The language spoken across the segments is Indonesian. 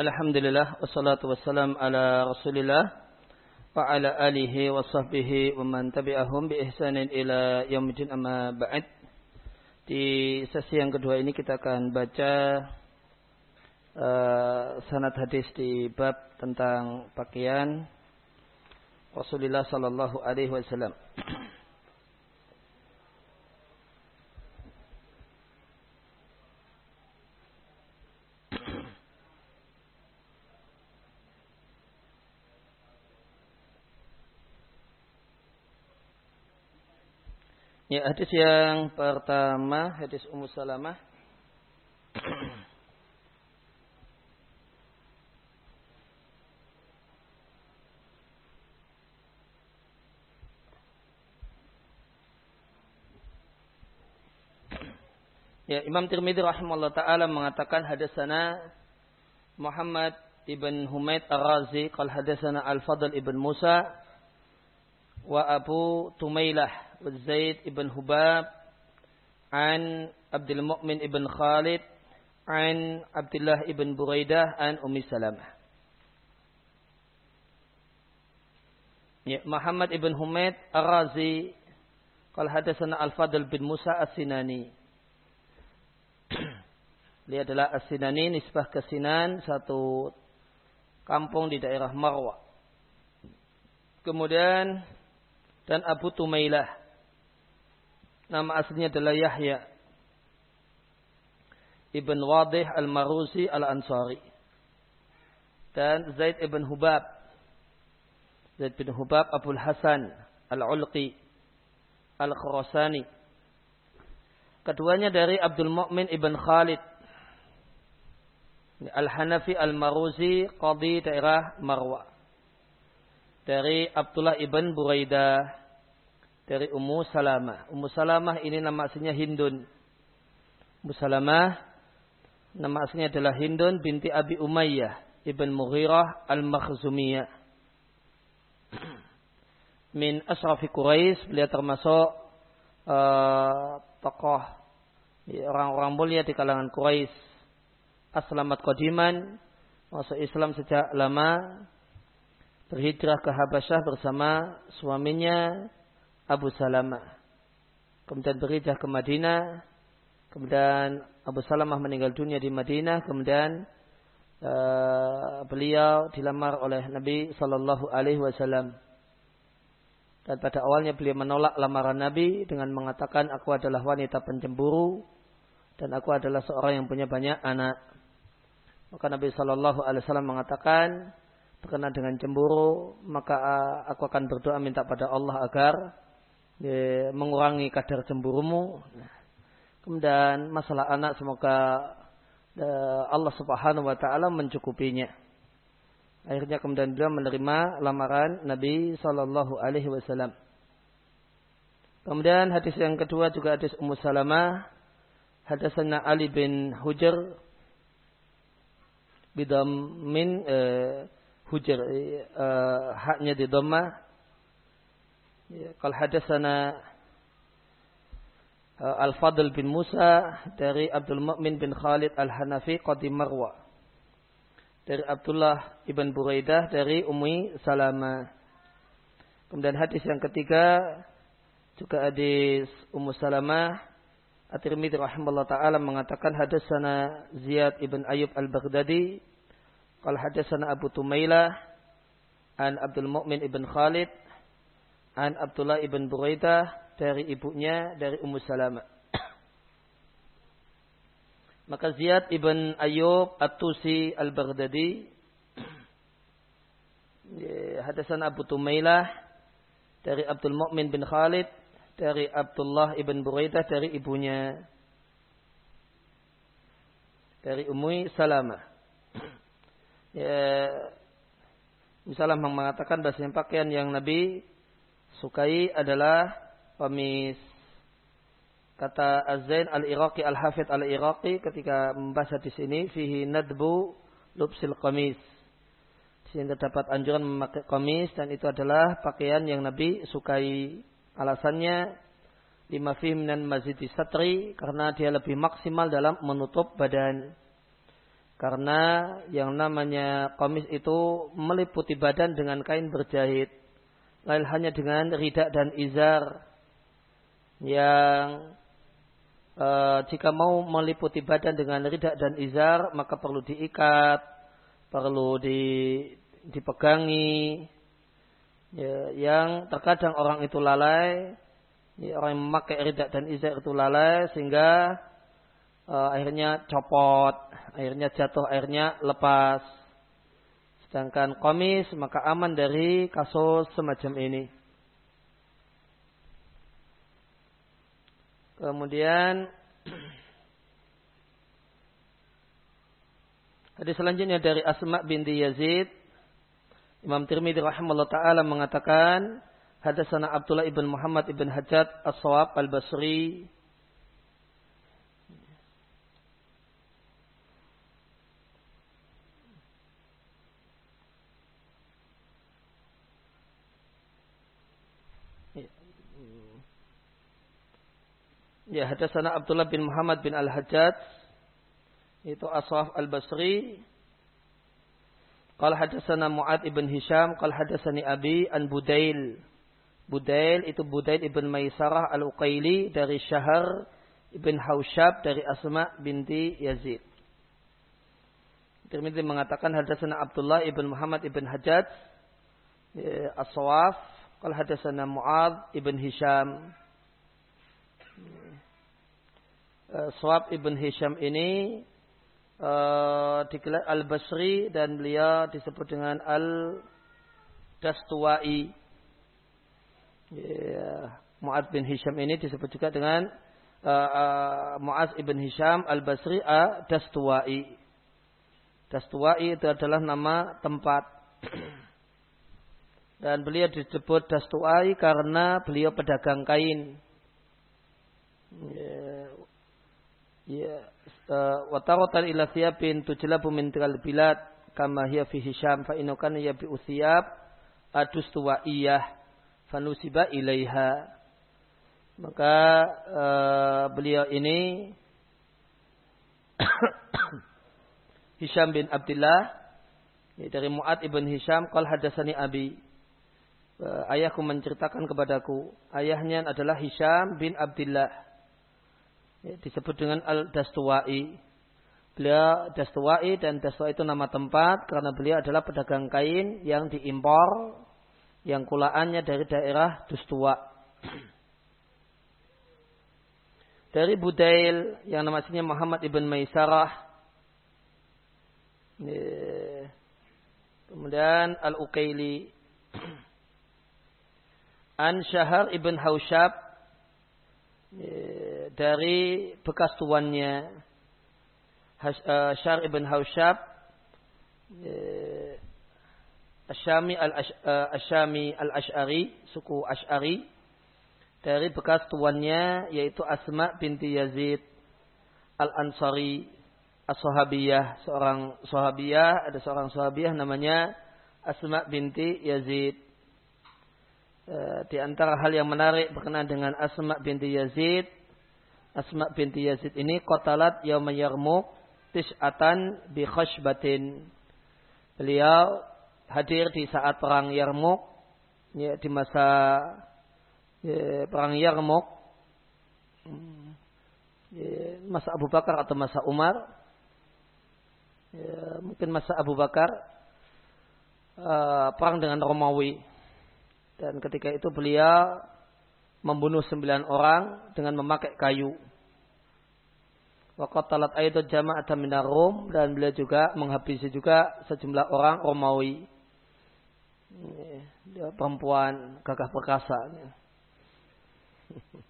Alhamdulillah wassalatu wassalam ala Rasulillah wa ala alihi wa sahbihi wa man tabi'ahum bi ihsanin ila yaumil amma ba'd. Di sesi yang kedua ini kita akan baca uh, sanad hadis di bab tentang pakaian Rasulullah sallallahu alaihi wasallam. Ya, hadis yang pertama, hadis Ummu Salamah. Ya, Imam Tirmidzi rahimahullah taala mengatakan hadasana Muhammad ibn Humaid Ar-Razi qal hadasana Al-Fadl ibn Musa wa Abu Tumailah Zaid ibn Hubab an Abdul Mu'min ibn Khalid an Abdullah ibn Buraidah an Ummi Salamah. Ya, Muhammad ibn Humaid Ar-Razi qal hadatsana Al-Fadl bin Musa As-Sinani. Dia adalah As-Sinani nisbah ke Sinan satu kampung di daerah Marwa. Kemudian dan Abu Tumailah Nama aslinya adalah Yahya Ibn Wadih Al-Maruzi Al-Ansari. Dan Zaid Ibn Hubab. Zaid bin Hubab Abul Hasan Al-Ulqi Al-Khurasani. Keduanya dari Abdul Mu'min Ibn Khalid. Al-Hanafi Al-Maruzi Qadi daerah Marwa. Dari Abdullah Ibn Buraidah dari Ummu Salamah. Ummu Salamah ini nama aslinya Hindun. Ummu Salamah nama aslinya adalah Hindun binti Abi Umayyah ibn Mughirah al-Makhzumiyah. Min asrafi Quraisy, beliau termasuk uh, tokoh orang-orang mulia di kalangan Quraisy. Aslamat Qadiman, masuk Islam sejak lama, berhijrah ke Habasyah bersama suaminya Abu Salamah. Kemudian berhijrah ke Madinah. Kemudian Abu Salamah meninggal dunia di Madinah. Kemudian uh, beliau dilamar oleh Nabi Sallallahu Alaihi Wasallam. Dan pada awalnya beliau menolak lamaran Nabi dengan mengatakan aku adalah wanita pencemburu dan aku adalah seorang yang punya banyak anak. Maka Nabi Sallallahu Alaihi Wasallam mengatakan berkenaan dengan cemburu maka aku akan berdoa minta pada Allah agar ya, mengurangi kadar cemburumu. kemudian masalah anak semoga ya, Allah Subhanahu wa taala mencukupinya. Akhirnya kemudian beliau menerima lamaran Nabi Shallallahu alaihi wasallam. Kemudian hadis yang kedua juga hadis Ummu Salamah. Hadasana Ali bin Hujar bidam min eh, Hujar eh, haknya di dhamma Qal hadasana Al-Fadl bin Musa dari Abdul Mu'min bin Khalid Al-Hanafi Qadi Marwa. Dari Abdullah ibn Buraidah dari Ummi Salama. Kemudian hadis yang ketiga juga hadis Ummu Salamah At-Tirmidzi rahimahullah taala mengatakan hadasana Ziyad ibn Ayub Al-Baghdadi qala hadasana Abu Tumailah an Abdul Mu'min ibn Khalid an Abdullah ibn Buraidah dari ibunya dari Ummu Salamah. Maka Ziyad ibn Ayyub At-Tusi Al-Baghdadi hadasan Abu Tumailah dari Abdul Mu'min bin Khalid dari Abdullah ibn Buraidah dari ibunya dari Ummu Salamah. Ya, misalnya mengatakan bahasanya pakaian yang Nabi sukai adalah pemis. Kata Az-Zain Al-Iraqi Al-Hafidh Al-Iraqi ketika membahas di sini fihi nadbu lubsil qamis. Di sini terdapat anjuran memakai qamis dan itu adalah pakaian yang Nabi sukai. Alasannya lima fi minan mazidi satri karena dia lebih maksimal dalam menutup badan. Karena yang namanya komis itu meliputi badan dengan kain berjahit. Lain hanya dengan ridak dan izar. Yang e, jika mau meliputi badan dengan ridak dan izar, maka perlu diikat, perlu di, dipegangi. Ya, yang terkadang orang itu lalai, ya, orang yang memakai ridak dan izar itu lalai, sehingga uh, akhirnya copot, akhirnya jatuh, akhirnya lepas. Sedangkan komis maka aman dari kasus semacam ini. Kemudian hadis selanjutnya dari Asma binti Yazid. Imam Tirmidzi rahimahullah taala mengatakan hadasana Abdullah ibn Muhammad ibn Hajjat As-Sawab Al-Basri Ya, hadasana Abdullah bin Muhammad bin Al-Hajjaj itu Aswaf Al-Basri. Qala hadasana Mu'ad ibn Hisham, qala hadasani Abi an Budail. Budail itu Budail ibn Maisarah Al-Uqaili dari Syahar ibn Haushab dari Asma binti Yazid. Tirmidzi mengatakan hadasana Abdullah ibn Muhammad ibn Hajjaj ya, As-Sawaf qala hadasana Mu'ad ibn Hisham uh, ibn Hisham ini uh, digelar Al-Basri dan beliau disebut dengan Al-Dastuai. Yeah. Mu'ad bin Hisham ini disebut juga dengan uh, uh, Mu'az ibn Hisham Al-Basri A-Dastuai. Dastuai itu adalah nama tempat. Dan beliau disebut Dastuai karena beliau pedagang kain. Ya, ya wa taratan ila thiyabin tujlabu min tilal bilad kama hiya fi Hisham fa innahu kana yabi'u thiyab adustuwaiyah fanusiba ilaiha. Maka uh, beliau ini Hisham bin Abdullah dari Mu'ad ibn Hisham qal hadasani abi. Uh, ayahku menceritakan kepadaku ayahnya adalah Hisham bin Abdullah ya, disebut dengan Al-Dastuwai. Beliau Dastuwai dan Dastuwai itu nama tempat karena beliau adalah pedagang kain yang diimpor yang kulaannya dari daerah Dustuwa. Dari Budail yang namanya Muhammad ibn Maisarah. Ya. Kemudian Al-Uqaili. An Syahar ibn Haushab Ya, dari bekas tuannya uh, Syar ibn Haushab ya, Asyami al-Asyami uh, al-Ash'ari suku Ash'ari dari bekas tuannya yaitu Asma binti Yazid al-Ansari as-Sahabiyah seorang sahabiyah ada seorang sahabiyah namanya Asma binti Yazid Eh, di antara hal yang menarik berkenaan dengan Asma binti Yazid. Asma binti Yazid ini kotalat yauma yarmuk tis'atan bi khashbatin. Beliau hadir di saat perang Yarmuk ya, di masa ya, perang Yarmuk ya, masa Abu Bakar atau masa Umar. Ya, mungkin masa Abu Bakar uh, perang dengan Romawi. Dan ketika itu beliau membunuh sembilan orang dengan memakai kayu. Waqatalat aidu jama'atan minar Rum dan beliau juga menghabisi juga sejumlah orang Romawi. Perempuan gagah perkasa.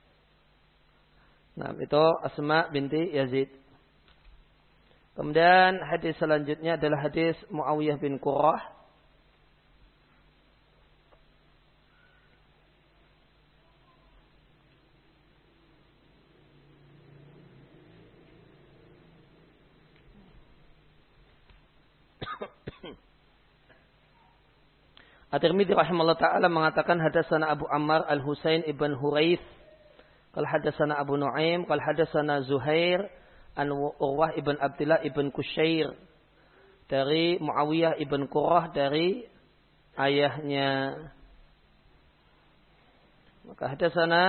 Nah, itu Asma binti Yazid. Kemudian hadis selanjutnya adalah hadis Muawiyah bin Qurrah At-Tirmidzi rahimahullah taala mengatakan hadasana Abu Ammar Al-Husain ibn Huraith qal hadasana Abu Nuaim qal hadasana Zuhair an Urwah ibn Abdullah ibn Kushair dari Muawiyah ibn Qurrah dari ayahnya. Maka hadasana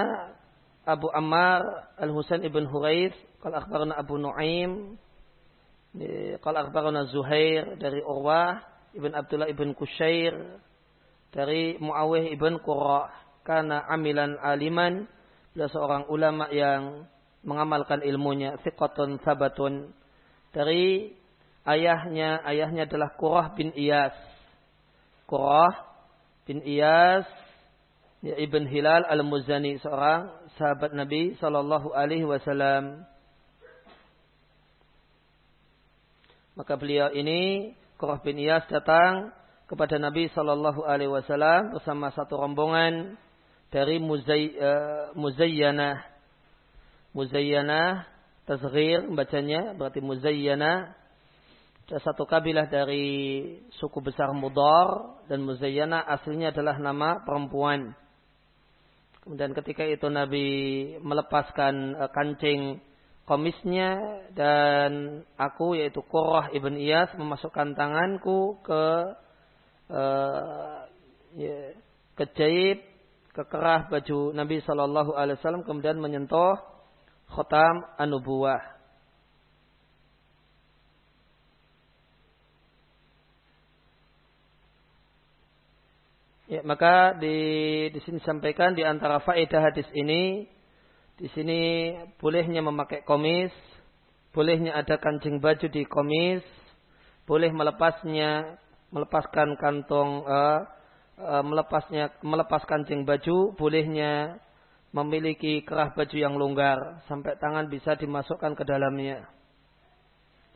Abu Ammar Al-Husain ibn Huraith, qala akhbarana Abu Nuaim, qala akhbarana Zuhair dari Urwah ibn Abdullah ibn Kushair dari Muawiyah ibn Qurrah karena amilan aliman beliau seorang ulama yang mengamalkan ilmunya thiqatun sabatun dari ayahnya ayahnya adalah Qurrah bin Iyas. Qurrah bin Iyas ya, Ibn Hilal Al-Muzani seorang sahabat Nabi sallallahu alaihi wasallam. Maka beliau ini Qurrah bin Iyas datang kepada Nabi sallallahu alaihi wasallam bersama satu rombongan dari Muzay, uh, Muzayyanah Muzayyanah tasghir bacanya berarti Muzayyanah satu kabilah dari suku besar Mudar dan Muzayyana aslinya adalah nama perempuan. Kemudian ketika itu Nabi melepaskan uh, kancing komisnya dan aku yaitu Qurrah ibn Iyas memasukkan tanganku ke uh, ya, ke jaib ke kerah baju Nabi Shallallahu Alaihi Wasallam kemudian menyentuh khotam anubuah. Ya, maka di di sini sampaikan di antara faedah hadis ini di sini bolehnya memakai komis, bolehnya ada kancing baju di komis, boleh melepasnya, melepaskan kantong, uh, uh, melepasnya, melepas kancing baju, bolehnya memiliki kerah baju yang longgar sampai tangan bisa dimasukkan ke dalamnya.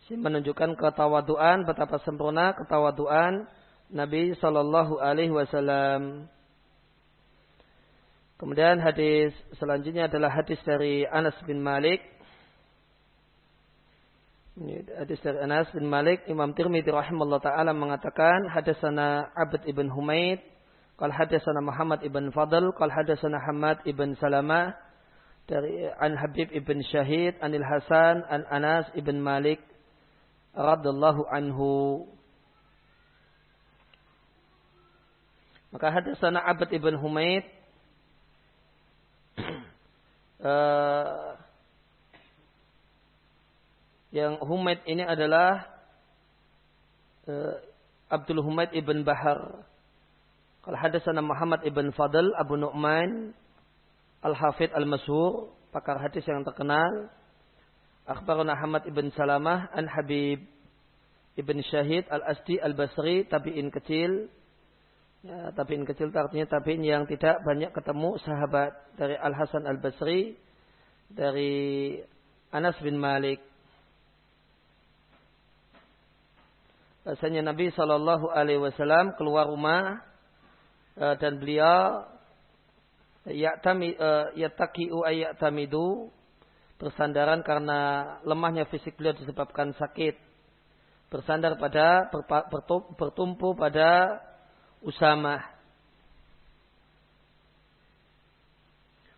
Ini menunjukkan ketawaduan, betapa sempurna ketawaduan Nabi Shallallahu Alaihi Wasallam. Kemudian hadis selanjutnya adalah hadis dari Anas bin Malik. Hadis dari Anas bin Malik, Imam Tirmidzi rahimahullah taala mengatakan hadasana Abd ibn Humaid, qal hadasana Muhammad ibn Fadl, qal hadasana Hamad ibn Salamah dari An Habib ibn Syahid, Anil Hasan, An Anas ibn Malik radhiyallahu anhu. Maka hadasana Abad ibn Humaid uh, yang Humaid ini adalah uh, Abdul Humaid ibn Bahar. Kalau hadasana Muhammad ibn Fadl Abu Nu'man Al-Hafidh Al-Masyhur, pakar hadis yang terkenal. Akhbarana Ahmad ibn Salamah an Habib ibn Syahid Al-Asdi Al-Basri, tabi'in kecil Ya, tabiin kecil artinya tabiin yang tidak banyak ketemu sahabat dari Al Hasan Al Basri, dari Anas bin Malik. Bahasanya Nabi Shallallahu Alaihi Wasallam keluar rumah eh, dan beliau yaktami eh, yatakiu ayaktamidu bersandaran karena lemahnya fisik beliau disebabkan sakit bersandar pada bertumpu pada Usamah.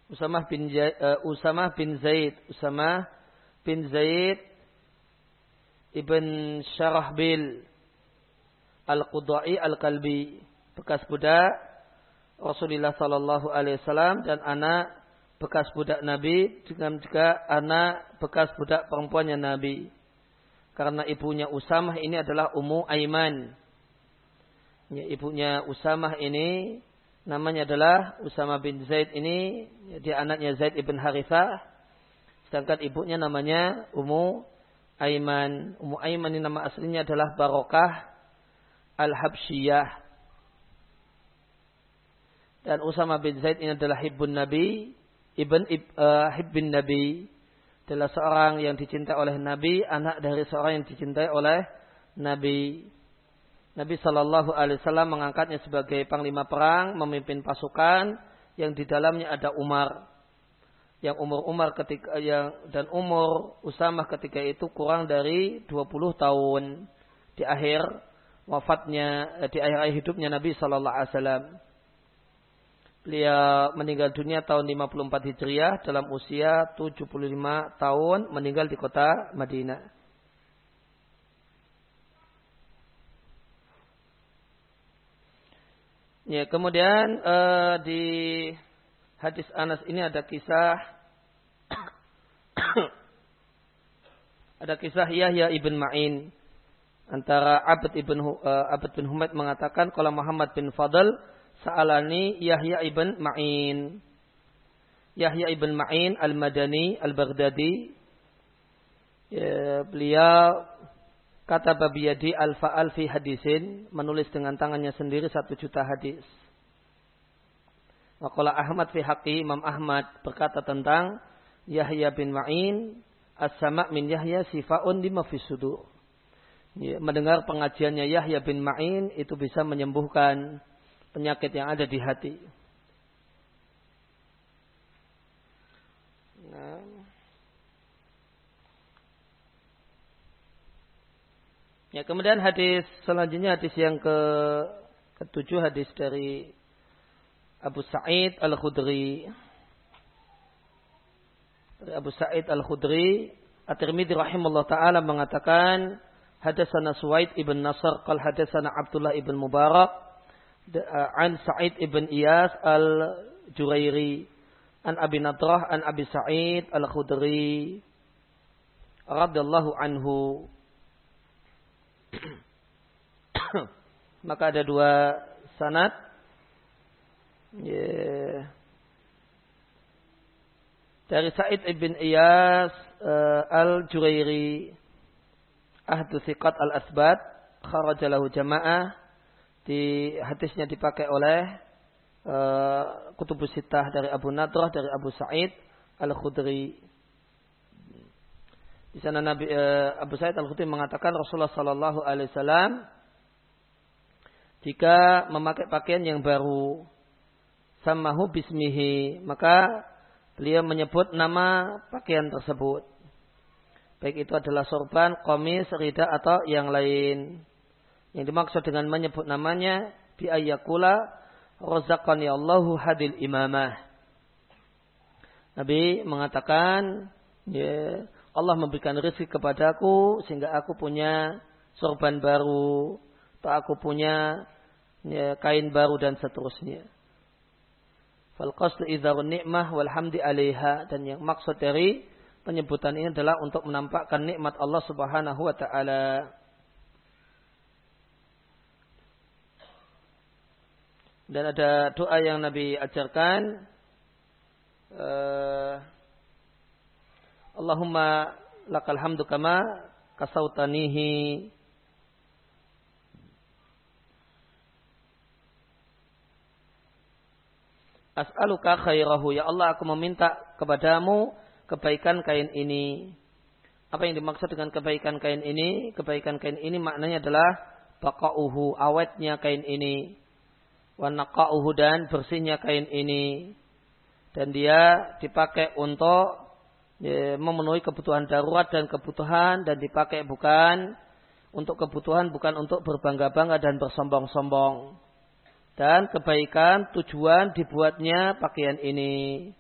Usamah bin uh, Usamah bin Zaid, Usamah bin Zaid ibn Syarahbil Al-Qudai Al-Kalbi, bekas budak Rasulullah sallallahu alaihi wasallam dan anak bekas budak Nabi dengan juga anak bekas budak perempuannya Nabi. Karena ibunya Usamah ini adalah Ummu Aiman. Ya, ibunya Usamah ini namanya adalah Usama bin Zaid ini ya, dia anaknya Zaid ibn Harithah. Sedangkan ibunya namanya Ummu Aiman. Ummu Aiman ini nama aslinya adalah Barokah Al-Habsyiyah. Dan Usama bin Zaid ini adalah Hibbun Nabi Ibn uh, Hibbin Nabi. Adalah seorang yang dicintai oleh Nabi, anak dari seorang yang dicintai oleh Nabi. Nabi Shallallahu Alaihi Wasallam mengangkatnya sebagai panglima perang, memimpin pasukan. Yang di dalamnya ada Umar, yang umur Umar ketika yang dan umur Usamah ketika itu kurang dari 20 tahun. Di akhir wafatnya eh, di akhir-akhir hidupnya Nabi Shallallahu Alaihi Wasallam. Beliau meninggal dunia tahun 54 Hijriah dalam usia 75 tahun meninggal di kota Madinah. Ya, kemudian uh, di hadis Anas ini ada kisah ada kisah Yahya ibn Ma'in antara Abd ibn uh, Abd bin Humaid mengatakan kalau Muhammad bin Fadl sa'alani Yahya ibn Ma'in. Yahya ibn Ma'in al-Madani al-Baghdadi. Ya, beliau kata babiyadi al-fa'al fi hadisin menulis dengan tangannya sendiri satu juta hadis. Wakola Ahmad fi haqi Imam Ahmad berkata tentang Yahya bin Ma'in as-sama' min Yahya sifaun lima fi sudur. Ya, mendengar pengajiannya Yahya bin Ma'in itu bisa menyembuhkan penyakit yang ada di hati. Nah. Ya, kemudian hadis selanjutnya hadis yang ke ketujuh hadis dari Abu Sa'id Al-Khudri. Dari Abu Sa'id Al-Khudri, At-Tirmidzi rahimahullah taala mengatakan hadasana Suwaid ibn Nasr qal hadasana Abdullah ibn Mubarak an Sa'id ibn Iyas Al-Jurairi an Abi Nadrah an Abi Sa'id Al-Khudri radhiyallahu anhu maka ada dua sanad. Yeah. Dari Sa'id ibn Iyas uh, al-Jurairi ahdu thiqat al-asbat kharajalahu jama'ah di hadisnya dipakai oleh uh, kutubus sitah dari Abu Nadrah dari Abu Sa'id al-Khudri di sana Nabi uh, Abu Sa'id al-Khudri mengatakan Rasulullah sallallahu alaihi wasallam jika memakai pakaian yang baru samahu bismihi. Maka beliau menyebut nama pakaian tersebut. Baik itu adalah sorban, komis, rida atau yang lain. Yang dimaksud dengan menyebut namanya bi ayyakula rozakani Allahu hadil imamah. Nabi mengatakan, ya, Allah memberikan rezeki kepadaku sehingga aku punya sorban baru, atau aku punya ya, kain baru dan seterusnya. Fal qasdu ni'mah walhamdi alaiha. Dan yang maksud dari penyebutan ini adalah untuk menampakkan nikmat Allah subhanahu wa ta'ala. Dan ada doa yang Nabi ajarkan. Uh, Allahumma lakal hamdu kama kasautanihi As'aluka khairahu. Ya Allah, aku meminta kepadamu kebaikan kain ini. Apa yang dimaksud dengan kebaikan kain ini? Kebaikan kain ini maknanya adalah bakauhu, awetnya kain ini. Wanakauhu dan bersihnya kain ini. Dan dia dipakai untuk ya, memenuhi kebutuhan darurat dan kebutuhan dan dipakai bukan untuk kebutuhan bukan untuk berbangga-bangga dan bersombong-sombong dan kebaikan tujuan dibuatnya pakaian ini.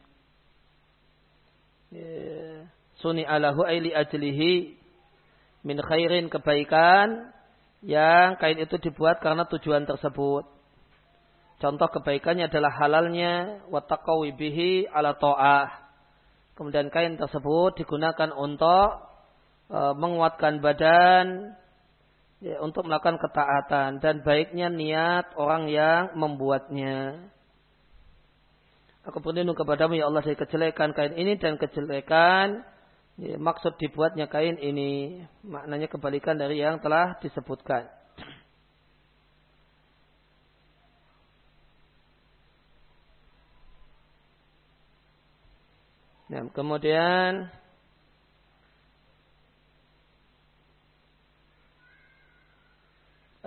Ya. Suni alahu aili ajlihi min khairin kebaikan yang kain itu dibuat karena tujuan tersebut. Contoh kebaikannya adalah halalnya wattaqawi bihi ala ta'ah. Kemudian kain tersebut digunakan untuk uh, menguatkan badan ya, untuk melakukan ketaatan dan baiknya niat orang yang membuatnya. Aku berlindung kepadamu ya Allah dari kejelekan kain ini dan kejelekan ya, maksud dibuatnya kain ini. Maknanya kebalikan dari yang telah disebutkan. Nah, kemudian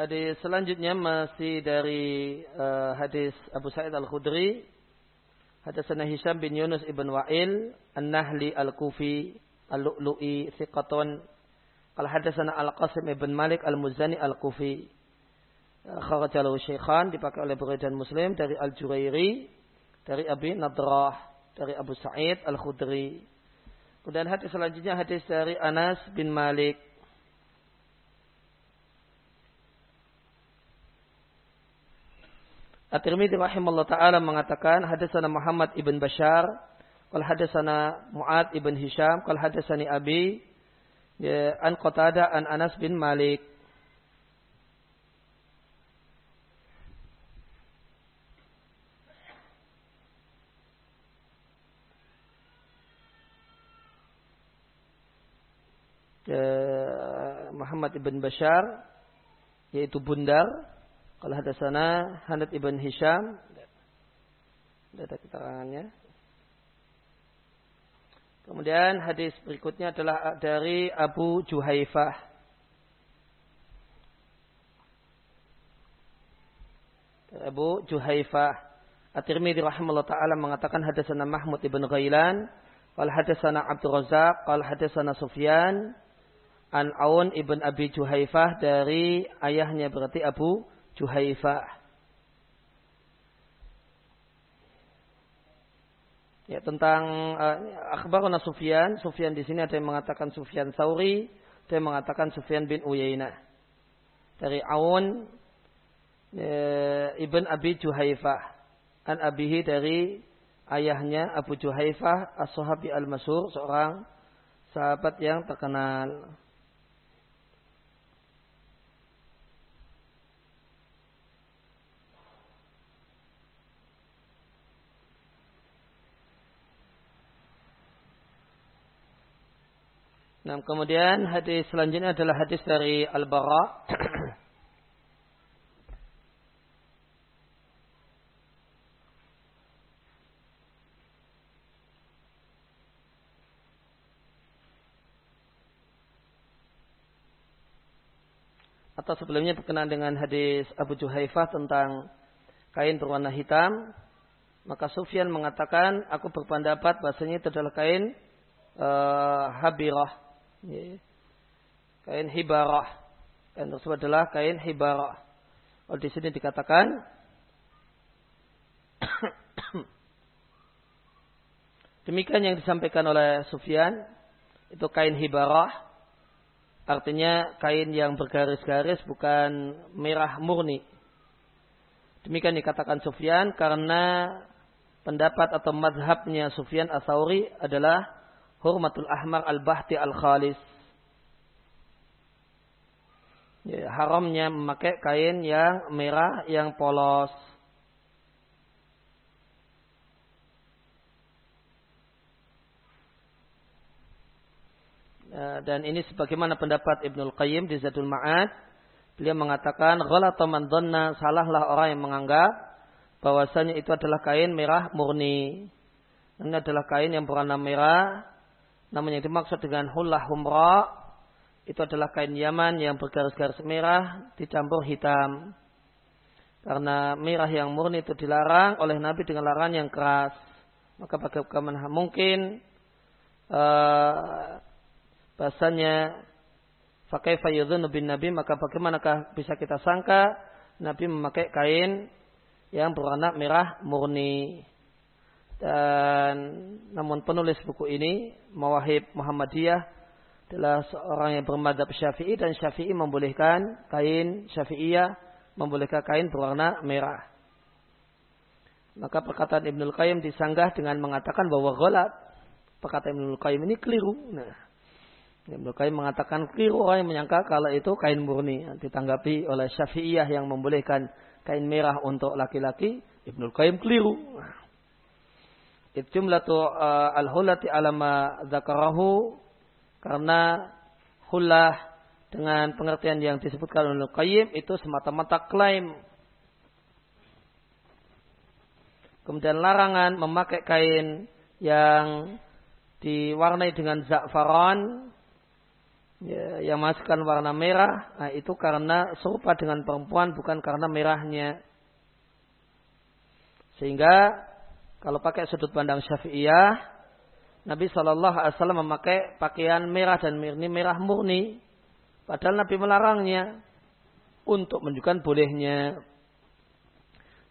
Hadis selanjutnya masih dari uh, hadis Abu Sa'id Al-Khudri. Hadasana Hisham bin Yunus ibn Wa'il, An-Nahli Al-Kufi, Al-Lu'lu'i, Thiqatun. Al hadasana Al-Qasim ibn Malik Al-Muzani Al-Kufi. Uh, Kharajalahu Syekhan, dipakai oleh Bukhari dan Muslim, dari Al-Jurairi, dari Abi Nadrah, dari Abu Sa'id Al-Khudri. Kemudian hadis selanjutnya hadis dari Anas bin Malik At-Tirmidzi rahimahullah taala mengatakan hadasana Muhammad ibn Bashar, qala hadasana Muad ibn Hisham, qala hadasani Abi ya, an Qatada an Anas bin Malik. Ya, Muhammad ibn Bashar yaitu Bundar kalau ada sana Hanad ibn Hisham, tidak ada keterangannya. Kemudian hadis berikutnya adalah dari Abu Juhaifah. Abu Juhaifah. At-Tirmidzi rahimahullah taala mengatakan hadasana Mahmud ibn Ghailan, qala hadasana Abdul Razak, qala hadasana Sufyan an Aun ibn Abi Juhaifah dari ayahnya berarti Abu Juhaifah. Ya tentang uh, akhbarana Sufyan, Sufyan di sini ada yang mengatakan Sufyan Sauri, ada yang mengatakan Sufyan bin Uyainah. Dari Aun uh, ibn Abi Juhaifah, an abihi dari ayahnya Abu Juhaifah as-sahabi al-masur, seorang sahabat yang terkenal. Nah, kemudian hadis selanjutnya adalah hadis dari Al-Bara. Atau sebelumnya berkenaan dengan hadis Abu Juhaifah tentang kain berwarna hitam. Maka Sufyan mengatakan, aku berpendapat bahasanya itu adalah kain uh, habirah kain hibarah. Kain tersebut adalah kain hibarah. Kalau di sini dikatakan demikian yang disampaikan oleh Sufyan itu kain hibarah artinya kain yang bergaris-garis bukan merah murni. Demikian dikatakan Sufyan karena pendapat atau madhabnya Sufyan Asauri adalah hurmatul ahmar al-bahti al-khalis. Ya, haramnya memakai kain yang merah yang polos. Ya, dan ini sebagaimana pendapat Ibnul Qayyim di Zadul Ma'ad. Beliau mengatakan, Ghalata man dhanna, salahlah orang yang menganggap bahwasanya itu adalah kain merah murni. Ini adalah kain yang berwarna merah namun yang dimaksud dengan hullah humra itu adalah kain Yaman yang bergaris-garis merah dicampur hitam. Karena merah yang murni itu dilarang oleh Nabi dengan larangan yang keras. Maka bagaimana mungkin uh, bahasanya pakai fayudun bin Nabi maka bagaimanakah bisa kita sangka Nabi memakai kain yang berwarna merah murni. Dan namun penulis buku ini, Mawahib Muhammadiyah, adalah seorang yang bermadhab syafi'i dan syafi'i membolehkan kain syafi'iyah, membolehkan kain berwarna merah. Maka perkataan Ibnul Qayyim disanggah dengan mengatakan bahwa golat. Perkataan Ibnul Qayyim ini keliru. Nah, Ibnul Qayyim mengatakan keliru orang yang menyangka kalau itu kain murni. Ditanggapi oleh syafi'iyah yang membolehkan kain merah untuk laki-laki. Ibnul Qayyim keliru. Nah, Jumlatu uh, al-hulati alama zakarahu karena hulah dengan pengertian yang disebutkan oleh Qayyim itu semata-mata klaim. Kemudian larangan memakai kain yang diwarnai dengan za'faran ya, yang masukkan warna merah nah, itu karena serupa dengan perempuan bukan karena merahnya sehingga kalau pakai sudut pandang Syafi'iyah, Nabi Shallallahu Alaihi Wasallam memakai pakaian merah dan murni merah murni, padahal Nabi melarangnya untuk menunjukkan bolehnya.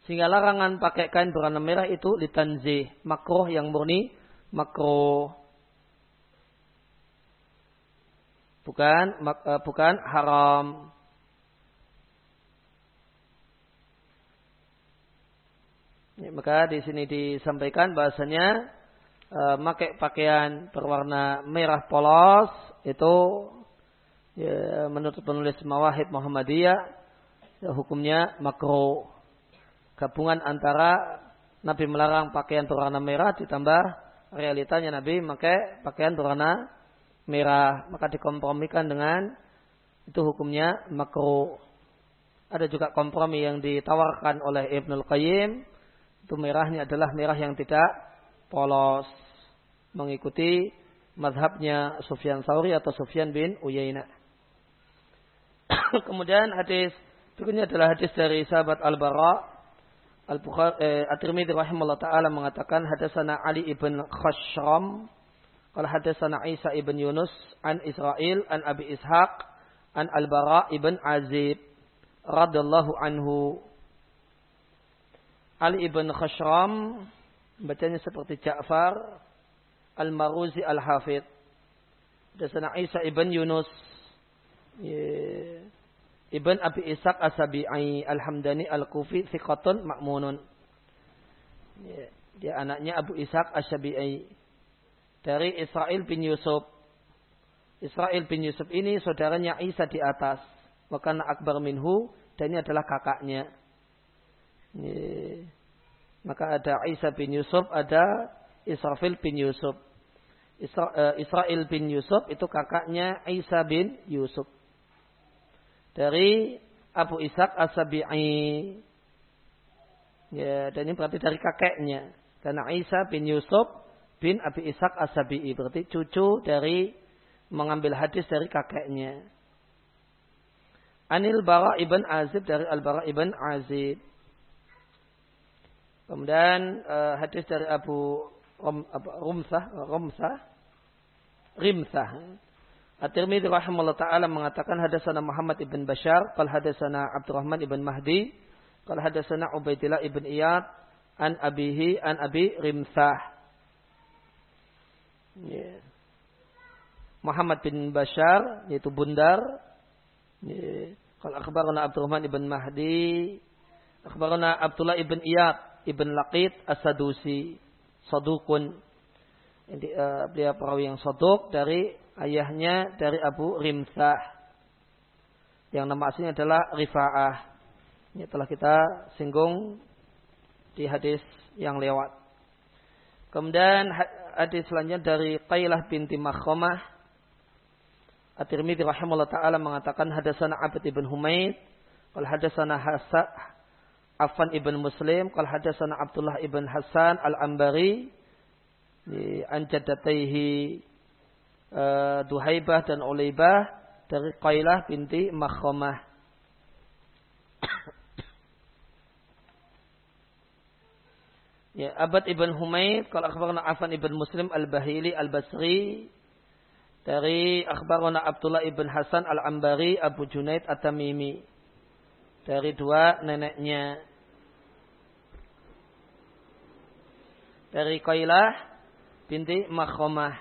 Sehingga larangan pakai kain berwarna merah itu litanzih, makroh yang murni makroh. Bukan eh, bukan haram. Ya, maka di sini disampaikan bahasanya e, pakai pakaian berwarna merah polos itu ya, menurut penulis Mawahib Muhammadiyah ya, hukumnya makro. Gabungan antara Nabi melarang pakaian berwarna merah ditambah realitanya Nabi pakai pakaian berwarna merah. Maka dikompromikan dengan itu hukumnya makro. Ada juga kompromi yang ditawarkan oleh Ibnul Qayyim itu merahnya adalah merah yang tidak polos. Mengikuti madhabnya Sufyan Sauri atau Sufyan bin Uyainah. Kemudian hadis berikutnya adalah hadis dari sahabat Al-Bara Al-Bukhari eh, At-Tirmidzi rahimahullah taala mengatakan hadasana Ali ibn Khashram qala hadasana Isa ibn Yunus an Israel an Abi Ishaq an Al-Bara ibn Azib radallahu anhu Ali ibn Khashram bacanya seperti Ja'far Al-Maruzi Al-Hafid Dasana Isa ibn Yunus. Ibn Abi Ishaq Asabi'i Al-Hamdani Al-Kufi Thiqatun Ma'munun. Dia anaknya Abu Ishaq Asabi'i Dari Israel bin Yusuf. Israel bin Yusuf ini saudaranya Isa di atas. Wakana akbar minhu Dan ini adalah kakaknya maka ada Isa bin Yusuf, ada Israfil bin Yusuf. Isra, uh, Israel bin Yusuf itu kakaknya Isa bin Yusuf. Dari Abu Ishaq As-Sabi'i. Ya, dan ini berarti dari kakeknya. Karena Isa bin Yusuf bin Abi Ishaq As-Sabi'i. Berarti cucu dari mengambil hadis dari kakeknya. Anil Bara ibn Azib dari Al Bara ibn Azib. Kemudian uh, hadis dari Abu Rum, Rumsah, Rumsah, Rimsah. At-Tirmidzi rahimahullah taala mengatakan hadasana Muhammad ibn Bashar, qal hadasana Abdurrahman ibn Mahdi, qal hadasana Ubaidillah ibn Iyad an abihi an abi Rimsah. Yeah. Muhammad bin Bashar yaitu Bundar. Yeah. Qal akhbarana Abdurrahman ibn Mahdi, akhbarana Abdullah ibn Iyad Ibn Laqid As-Sadusi Sadukun. Uh, beliau perawi yang saduk dari ayahnya dari Abu Rimsah yang nama aslinya adalah Rifa'ah. Ini telah kita singgung di hadis yang lewat. Kemudian hadis selanjutnya dari Qailah binti Makhomah At-Tirmidzi rahimahullah taala mengatakan hadasana Abd ibn Humaid wal hadasana Affan ibn Muslim, qal hadatsana Abdullah ibn Hasan al-Ambari an jaddataihi uh, Duhaibah dan Ulaibah dari Qailah binti Makhomah. ya, Abad ibn Humaid kalau akhbarana Affan ibn Muslim al-Bahili al-Basri dari akhbarana Abdullah ibn Hasan al-Ambari Abu Junaid at-Tamimi dari dua neneknya dari Qailah binti Makhomah.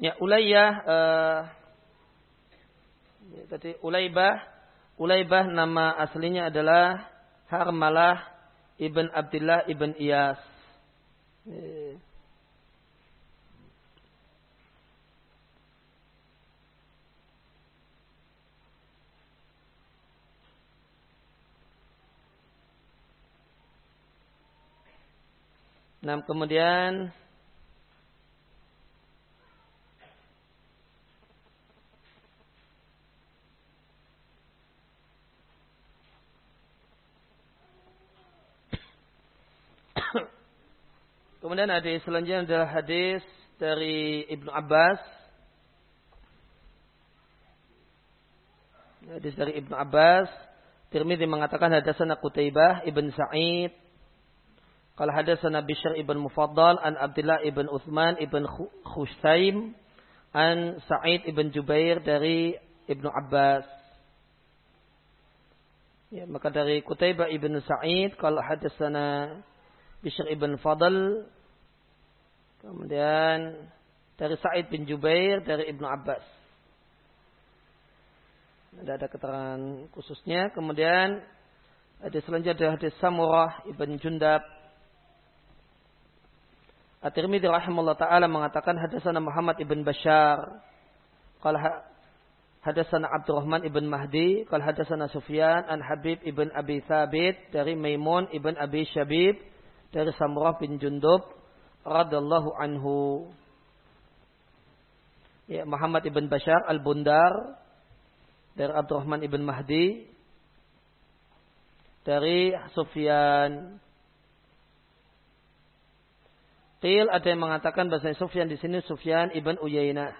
Ya Ulayyah uh, ya, tadi Ulaibah Ulaibah nama aslinya adalah Harmalah ibn Abdullah ibn Iyas. Ya. Nah, kemudian Kemudian hadis selanjutnya adalah hadis dari Ibnu Abbas. Hadis dari Ibnu Abbas. Tirmidzi mengatakan hadasana Qutaibah Ibn Sa'id Qala hadatsana Bishr ibn Mufaddal an Abdullah ibn Uthman ibn Khusaim an Sa'id ibn Jubair dari Ibnu Abbas. Ya, maka dari Kutaibah ibn Sa'id kalau hadatsana Bishr ibn Fadl kemudian dari Sa'id bin Jubair dari Ibnu Abbas. Tidak ada keterangan khususnya. Kemudian hadis selanjutnya adalah hadis Samurah ibn Jundab. At-Tirmidzi rahimahullah taala mengatakan hadasana Muhammad ibn Bashar. Qala hadasana Abdurrahman ibn Mahdi, qala hadasana Sufyan an Habib ibn Abi Thabit dari Maimun ibn Abi Shabib dari Samurah bin Jundub radallahu anhu. Ya, Muhammad ibn Bashar al-Bundar dari Abdurrahman ibn Mahdi dari Sufyan Qil ada yang mengatakan bahasa Sufyan di sini Sufyan ibn Uyainah.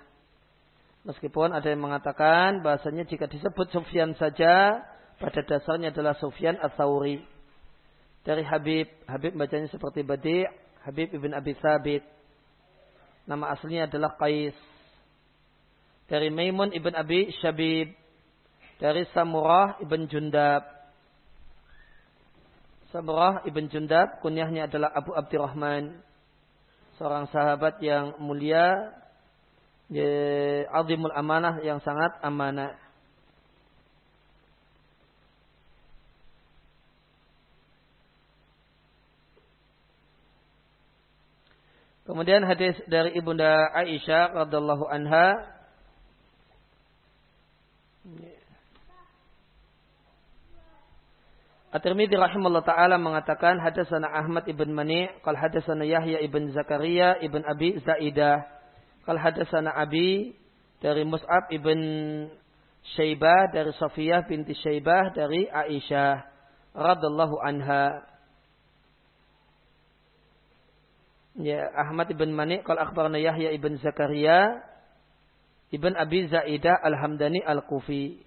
Meskipun ada yang mengatakan bahasanya jika disebut Sufyan saja pada dasarnya adalah Sufyan Ats-Tsauri. Dari Habib, Habib bacanya seperti Badi, Habib ibn Abi Thabit. Nama aslinya adalah Qais. Dari Maimun ibn Abi Shabib. Dari Samurah ibn Jundab. Samurah ibn Jundab kunyahnya adalah Abu Abdurrahman seorang sahabat yang mulia, azimul amanah yang sangat amanah. Kemudian hadis dari Ibunda Aisyah radhiallahu anha At-Tirmidzi rahimahullah taala mengatakan hadatsana Ahmad ibn Mani qal hadatsana Yahya ibn Zakaria ibn Abi Zaidah qal hadatsana Abi dari Mus'ab ibn Syaibah dari Safiyah binti Syaibah dari Aisyah radallahu anha. Ya Ahmad ibn Mani qal akhbarana Yahya ibn Zakaria ibn Abi Zaidah Al-Hamdani Al-Kufi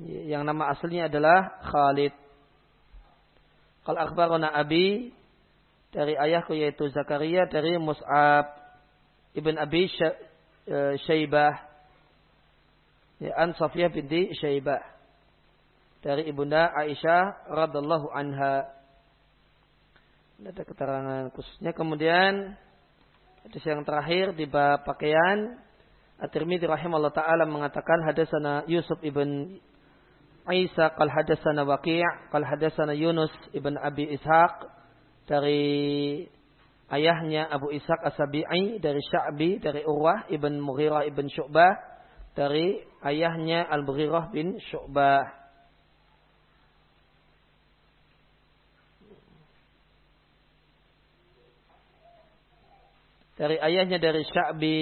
yang nama aslinya adalah Khalid. Kal akhbarana Abi dari ayahku yaitu Zakaria dari Mus'ab ibn Abi e, Syaibah ya, an Safiyah binti Syaibah dari ibunda Aisyah radallahu anha. Ada keterangan khususnya kemudian hadis yang terakhir di bab pakaian At-Tirmidzi rahimahullah taala mengatakan hadasana Yusuf ibn Isa qal hadatsana Waqi' qal hadatsana Yunus ibn Abi Ishaq dari ayahnya Abu Ishaq As-Sabi'i dari Sya'bi dari Urwah ibn Mughirah ibn Syu'bah dari ayahnya Al-Mughirah bin Syu'bah. Dari ayahnya dari Sya'bi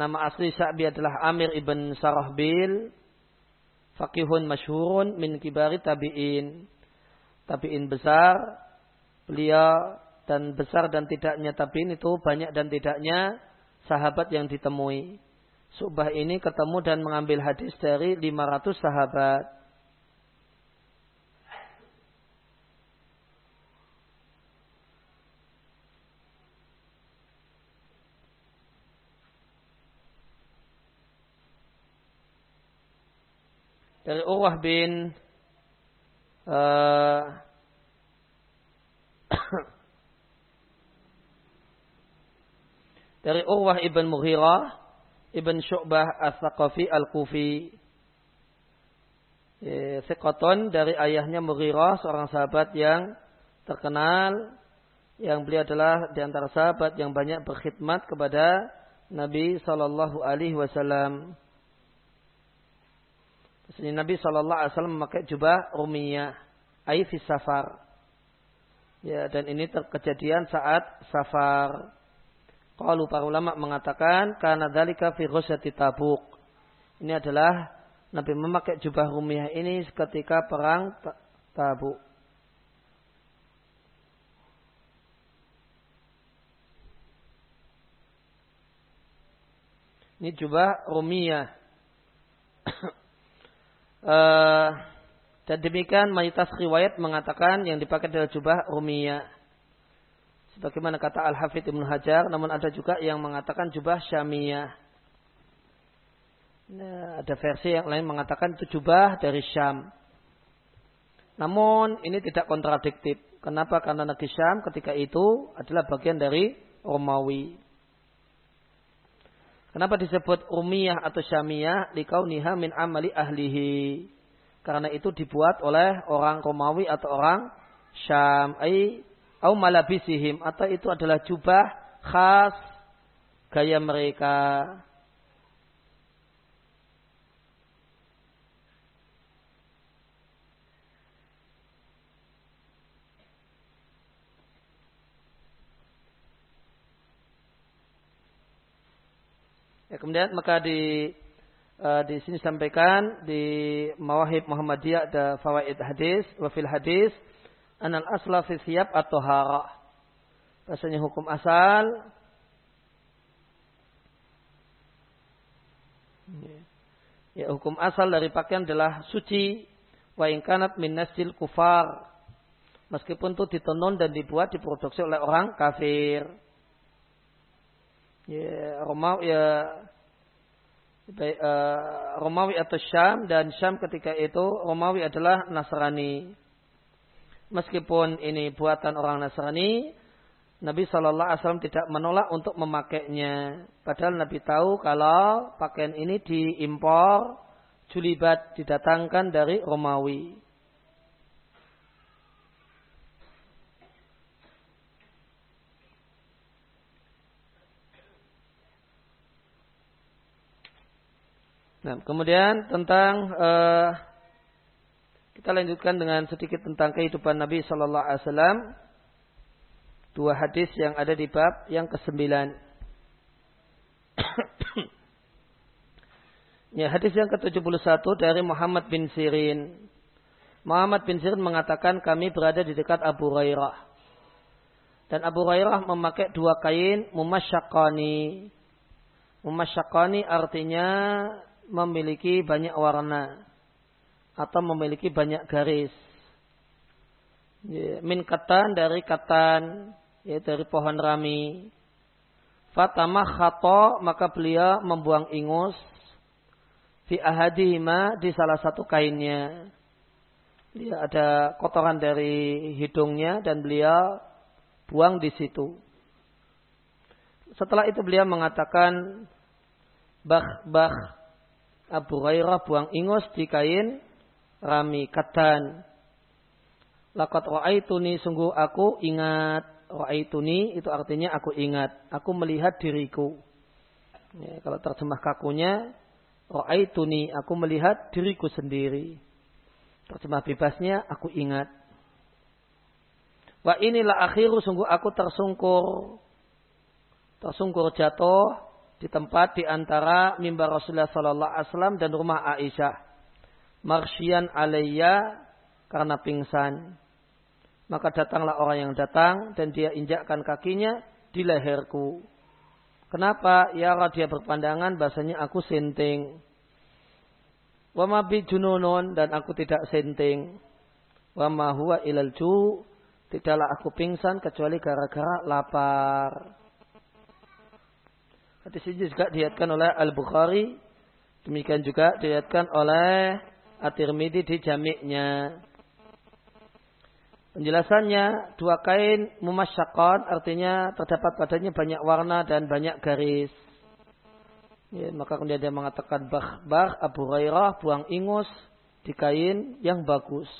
nama asli Sya'bi adalah Amir ibn Sarahbil Fakihun masyhurun min kibari tabi'in. Tabi'in besar. Beliau dan besar dan tidaknya tabi'in itu banyak dan tidaknya sahabat yang ditemui. Subah ini ketemu dan mengambil hadis dari 500 sahabat. Dari Urwah bin uh, dari Urwah ibn Mughirah ibn Syu'bah al-Thaqafi al-Kufi Sekoton dari ayahnya Mughirah seorang sahabat yang terkenal yang beliau adalah di antara sahabat yang banyak berkhidmat kepada Nabi Shallallahu Alaihi Wasallam. Sini Nabi Shallallahu Alaihi Wasallam memakai jubah rumiyah, aifis safar. Ya, dan ini terkejadian saat safar. Kalau para ulama mengatakan karena dalika fi tabuk. Ini adalah Nabi memakai jubah rumiyah ini ketika perang tabuk. Ini jubah rumiyah. Uh, dan demikian mayoritas riwayat mengatakan yang dipakai adalah jubah rumiyah. Sebagaimana kata Al-Hafidh Ibn Hajar, namun ada juga yang mengatakan jubah syamiyah. Nah, ada versi yang lain mengatakan itu jubah dari Syam. Namun ini tidak kontradiktif. Kenapa? Karena negeri Syam ketika itu adalah bagian dari Romawi. Kenapa disebut umiyah atau syamiyah? Likauniha min amali ahlihi. Karena itu dibuat oleh orang Romawi atau orang Syam. Ay, au malabisihim. Atau itu adalah jubah khas gaya mereka. Ya, kemudian maka di uh, di sini sampaikan di Mawahib Muhammadiyah ada fawaid hadis wa fil hadis anal asla fi siyab atau hara. Bahasanya hukum asal Ya, hukum asal dari pakaian adalah suci wa ingkanat min nasil kufar. Meskipun itu ditenun dan dibuat diproduksi oleh orang kafir ya, Romawi ya uh, Romawi atau Syam dan Syam ketika itu Romawi adalah Nasrani. Meskipun ini buatan orang Nasrani, Nabi Shallallahu Alaihi Wasallam tidak menolak untuk memakainya. Padahal Nabi tahu kalau pakaian ini diimpor, julibat didatangkan dari Romawi. Nah, kemudian tentang uh, kita lanjutkan dengan sedikit tentang kehidupan Nabi Shallallahu Alaihi Wasallam. Dua hadis yang ada di bab yang kesembilan. ya, hadis yang ke-71 dari Muhammad bin Sirin. Muhammad bin Sirin mengatakan kami berada di dekat Abu Hurairah. Dan Abu Hurairah memakai dua kain mumasyakani. Mumasyakani artinya memiliki banyak warna atau memiliki banyak garis. Ya, min katan dari katan, ya dari pohon rami. Fatamah khato maka beliau membuang ingus fi ahadihima di salah satu kainnya. Dia ada kotoran dari hidungnya dan beliau buang di situ. Setelah itu beliau mengatakan bah bah Abu Hurairah buang ingus di kain rami katan. Lakat ra'aituni sungguh aku ingat. Ra'aituni itu artinya aku ingat. Aku melihat diriku. Ya, kalau terjemah kakunya. Ra'aituni aku melihat diriku sendiri. Terjemah bebasnya aku ingat. Wa inilah akhiru sungguh aku tersungkur. Tersungkur jatuh di tempat di antara mimbar Rasulullah sallallahu alaihi wasallam dan rumah Aisyah. Marsyian alayya karena pingsan. Maka datanglah orang yang datang dan dia injakkan kakinya di leherku. Kenapa? Ya dia berpandangan bahasanya aku senting. Wa ma bi jununun dan aku tidak senting. Wa ma huwa ilal ju tidaklah aku pingsan kecuali gara-gara lapar. Hadis ini juga dilihatkan oleh Al-Bukhari. Demikian juga dilihatkan oleh At-Tirmidzi di jamiknya. Penjelasannya, dua kain mumasyakon artinya terdapat padanya banyak warna dan banyak garis. Ya, maka kemudian dia mengatakan bah, bah Abu Hurairah buang ingus di kain yang bagus.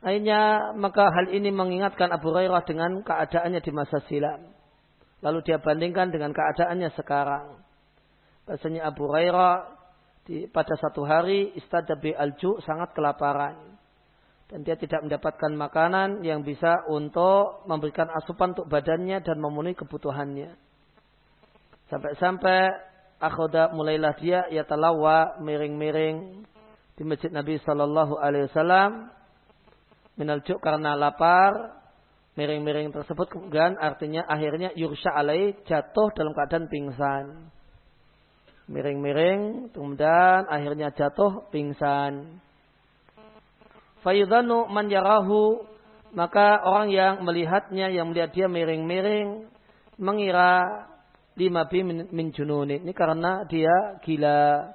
Akhirnya maka hal ini mengingatkan Abu Hurairah dengan keadaannya di masa silam. Lalu dia bandingkan dengan keadaannya sekarang. Bahasanya Abu Hurairah di, pada satu hari istadabi alju sangat kelaparan. Dan dia tidak mendapatkan makanan yang bisa untuk memberikan asupan untuk badannya dan memenuhi kebutuhannya. Sampai-sampai akhoda mulailah dia ya talawa miring-miring di masjid Nabi Shallallahu Alaihi Wasallam minaljuk karena lapar miring-miring tersebut kemudian artinya akhirnya yursha alai jatuh dalam keadaan pingsan. Miring-miring kemudian akhirnya jatuh pingsan. Fayudhanu man yarahu maka orang yang melihatnya yang melihat dia miring-miring mengira lima bi min. Ini karena dia gila.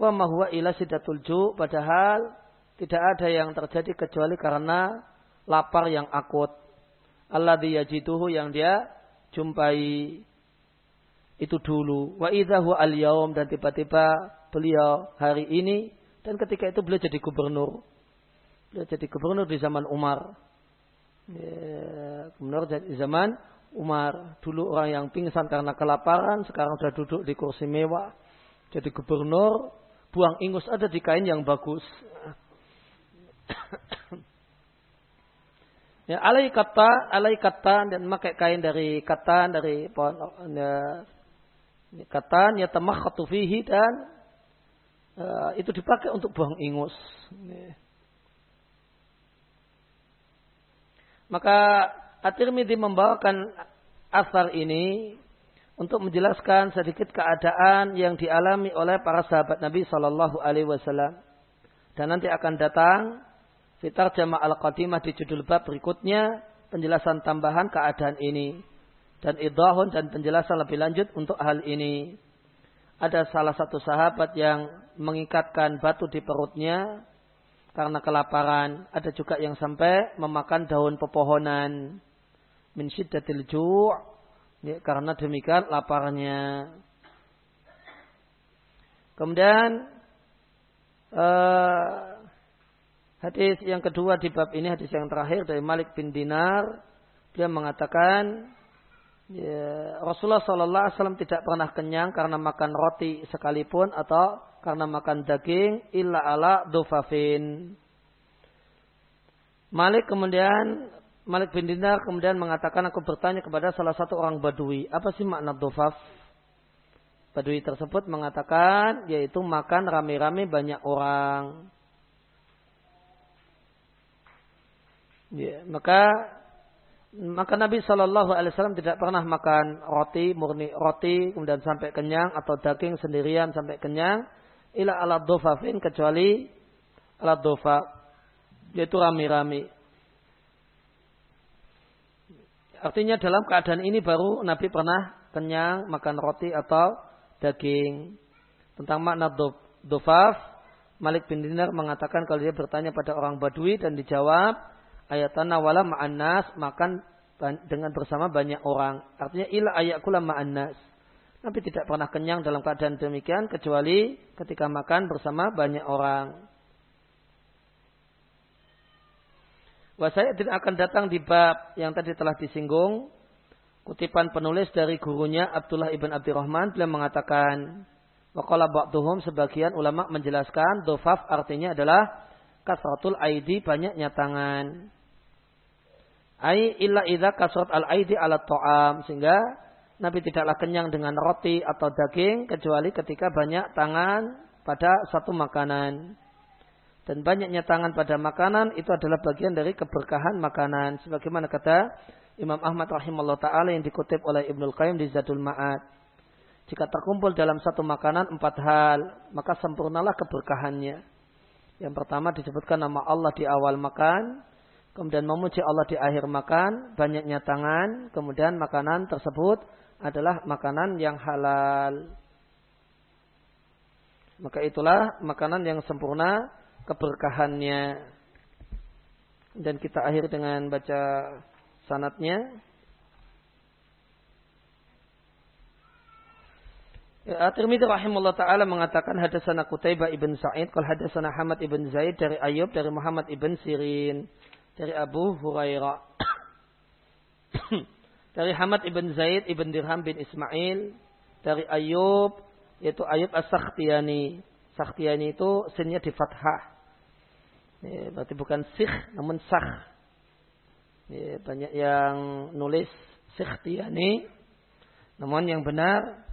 Wa ma huwa ila sidatul ju padahal tidak ada yang terjadi kecuali karena lapar yang akut. Allah yajiduhu yang dia jumpai. itu dulu. Wa idzahu al-yaum dan tiba-tiba beliau hari ini dan ketika itu beliau jadi gubernur. Beliau jadi gubernur di zaman Umar. Ya, gubernur di zaman Umar. Dulu orang yang pingsan karena kelaparan, sekarang sudah duduk di kursi mewah. Jadi gubernur, buang ingus ada di kain yang bagus. Ya, alai kata, alai kata dan memakai kain dari kata dari pohon ya, kata ya tamakhatu fihi dan uh, itu dipakai untuk buang ingus. Ya. Maka At-Tirmidzi membawakan asar ini untuk menjelaskan sedikit keadaan yang dialami oleh para sahabat Nabi Shallallahu Alaihi Wasallam. Dan nanti akan datang Fitar Jama Al-Qadimah di judul bab berikutnya penjelasan tambahan keadaan ini dan idahun dan penjelasan lebih lanjut untuk hal ini. Ada salah satu sahabat yang mengikatkan batu di perutnya karena kelaparan. Ada juga yang sampai memakan daun pepohonan min syiddatil ju' ya, karena demikian laparnya. Kemudian uh, Hadis yang kedua di bab ini, hadis yang terakhir dari Malik bin Dinar. Dia mengatakan, ya, Rasulullah Sallallahu Alaihi Wasallam tidak pernah kenyang karena makan roti sekalipun atau karena makan daging illa ala dofafin. Malik kemudian Malik bin Dinar kemudian mengatakan aku bertanya kepada salah satu orang Badui, apa sih makna dofaf? Badui tersebut mengatakan yaitu makan rame-rame banyak orang. Ya, maka maka Nabi Shallallahu Alaihi Wasallam tidak pernah makan roti murni roti kemudian sampai kenyang atau daging sendirian sampai kenyang ila ala dofafin kecuali ala dofa yaitu rami-rami. Artinya dalam keadaan ini baru Nabi pernah kenyang makan roti atau daging. Tentang makna dofaf, Malik bin Dinar mengatakan kalau dia bertanya pada orang Badui dan dijawab, ayatana wala ma'annas makan dengan bersama banyak orang. Artinya ila ayakula ma'annas. Nabi tidak pernah kenyang dalam keadaan demikian kecuali ketika makan bersama banyak orang. Wasaya tidak akan datang di bab yang tadi telah disinggung. Kutipan penulis dari gurunya Abdullah ibn Abdurrahman beliau mengatakan, Waqala ba'duhum sebagian ulama menjelaskan dofaf artinya adalah kasratul aidi banyaknya tangan. Ai illa idza kasrat al aidi ala ta'am sehingga Nabi tidaklah kenyang dengan roti atau daging kecuali ketika banyak tangan pada satu makanan. Dan banyaknya tangan pada makanan itu adalah bagian dari keberkahan makanan. Sebagaimana kata Imam Ahmad rahimahullah ta'ala yang dikutip oleh Ibnul Qayyim di Zadul Ma'ad. Jika terkumpul dalam satu makanan empat hal, maka sempurnalah keberkahannya. Yang pertama disebutkan nama Allah di awal makan, kemudian memuji Allah di akhir makan, banyaknya tangan, kemudian makanan tersebut adalah makanan yang halal. Maka itulah makanan yang sempurna keberkahannya. Dan kita akhir dengan baca sanatnya. Ya, At-Tirmidzi rahimahullah taala mengatakan hadasana Qutaibah ibn Sa'id qala hadasana Hamad ibn Zaid dari Ayub dari Muhammad ibn Sirin dari Abu Hurairah. dari Hamad ibn Zaid ibn Dirham bin Ismail dari Ayub yaitu Ayub As-Sakhtiyani. Sakhtiyani itu sinnya di fathah. Ya, berarti bukan sikh namun sah. Ya, banyak yang nulis Sakhtiyani. Namun yang benar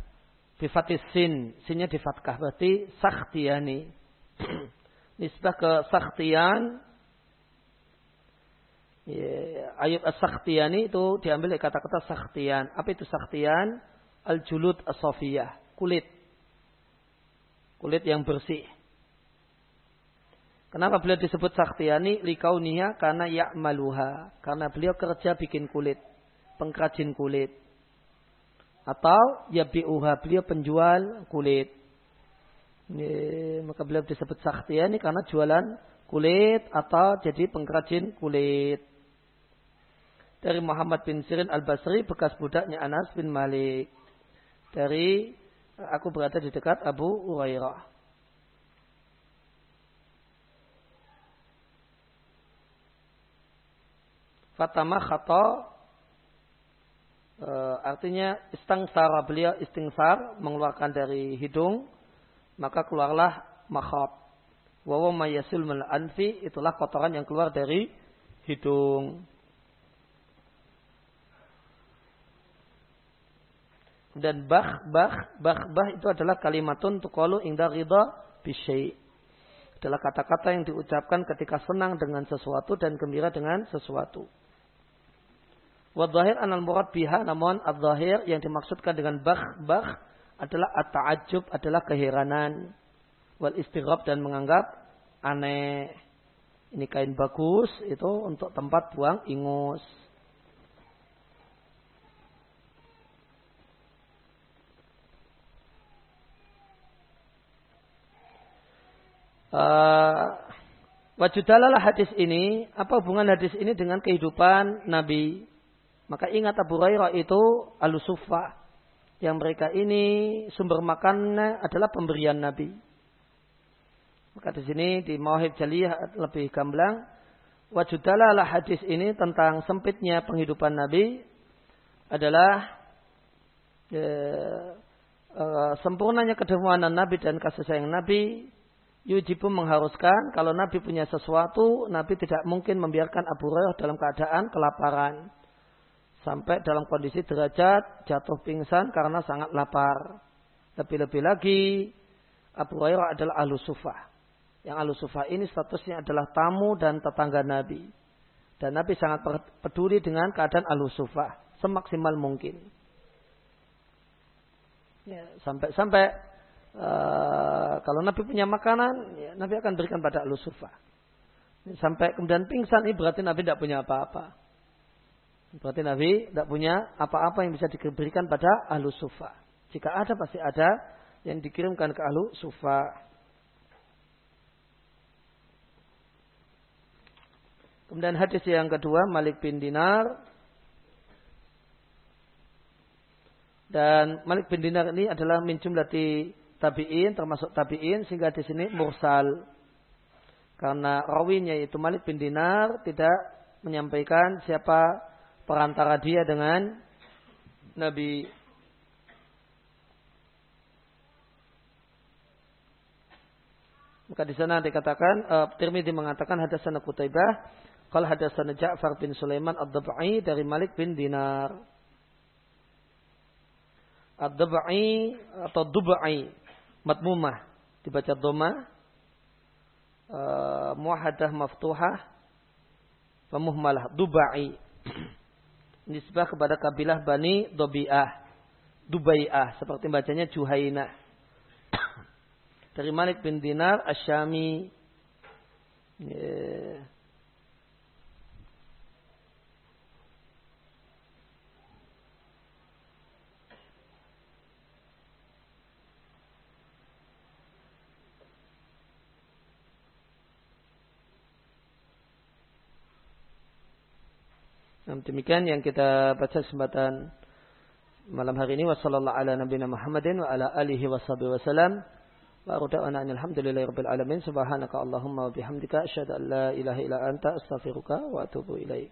bifatis sin. Sinnya di fathah berarti Sakhtiyani. Nisbah ke Sakhtiyan Ya, Ayub As-Sakhtiyani itu diambil dari kata-kata Sakhtiyan. Apa itu Sakhtiyan? Al-Julud As-Sofiyah. Kulit. Kulit yang bersih. Kenapa beliau disebut Sakhtiyani? Likauniya karena ya'maluha. Karena beliau kerja bikin kulit. Pengkrajin kulit. Atau yabi'uha. Beliau penjual kulit. Ya, maka beliau disebut Sakhtiyani karena jualan kulit atau jadi pengkrajin kulit dari Muhammad bin Sirin al-Basri bekas budaknya Anas bin Malik. dari aku berada di dekat Abu Hurairah. Fatama khata e, artinya istingsar beliau istingsar mengeluarkan dari hidung maka keluarlah makhab. Wawa mayasul anfi itulah kotoran yang keluar dari hidung. Dan bah, bah, bah, bah itu adalah kalimatun tuqalu inda ridha bisyai. Adalah kata-kata yang diucapkan ketika senang dengan sesuatu dan gembira dengan sesuatu. Wadhahir anal murad biha namun adzahir yang dimaksudkan dengan bah, bah adalah at-ta'ajjub adalah keheranan wal istighrab dan menganggap aneh. Ini kain bagus itu untuk tempat buang ingus. Uh, Wajudalalah hadis ini, apa hubungan hadis ini dengan kehidupan Nabi? Maka ingat Abu Hurairah itu alusufa. Yang mereka ini sumber makannya adalah pemberian Nabi. Maka di sini di Mawahib Jaliyah lebih gamblang. Wajudalalah hadis ini tentang sempitnya penghidupan Nabi adalah e, e, sempurnanya kedermawanan Nabi dan kasih sayang Nabi Yujibu mengharuskan kalau Nabi punya sesuatu, Nabi tidak mungkin membiarkan Abu Hurairah dalam keadaan kelaparan. Sampai dalam kondisi derajat jatuh pingsan karena sangat lapar. Lebih-lebih lagi, Abu Hurairah adalah ahlu sufah. Yang ahlu sufah ini statusnya adalah tamu dan tetangga Nabi. Dan Nabi sangat peduli dengan keadaan ahlu sufah. Semaksimal mungkin. Ya, sampai-sampai Eh, kalau Nabi punya makanan, ya, Nabi akan berikan pada ahlu sufa. Sampai kemudian pingsan, ini berarti Nabi tidak punya apa-apa. Berarti Nabi tidak punya apa-apa yang bisa diberikan pada ahlu sufa. Jika ada, pasti ada yang dikirimkan ke ahlu sufa. Kemudian hadis yang kedua, Malik bin Dinar. Dan Malik bin Dinar ini adalah min jumlati tabi'in termasuk tabi'in sehingga di sini mursal. Karena rawinya yaitu Malik bin Dinar tidak menyampaikan siapa perantara dia dengan Nabi Maka di sana dikatakan uh, Tirmidzi mengatakan hadasana Qutaibah kalau hadasana Ja'far bin Sulaiman ad-Dabai dari Malik bin Dinar. Ad-Dabai atau Dubai matmumah. Dibaca doma uh, muahadah maftuhah pemuhmalah dubai. Nisbah kepada kabilah Bani Dobi'ah Dubai'ah. Seperti bacanya Juhaina. Dari Malik bin Dinar Asyami. Yeah. Nah, demikian yang kita baca kesempatan malam hari ini. Wasallallahu ala nabiyina Muhammadin wa ala alihi washabihi wasallam wa arda'ana alhamdulillahi rabbil alamin. Subhanaka allahumma wa bihamdika asyhadu an la ilaha illa anta astaghfiruka wa atubu ilaik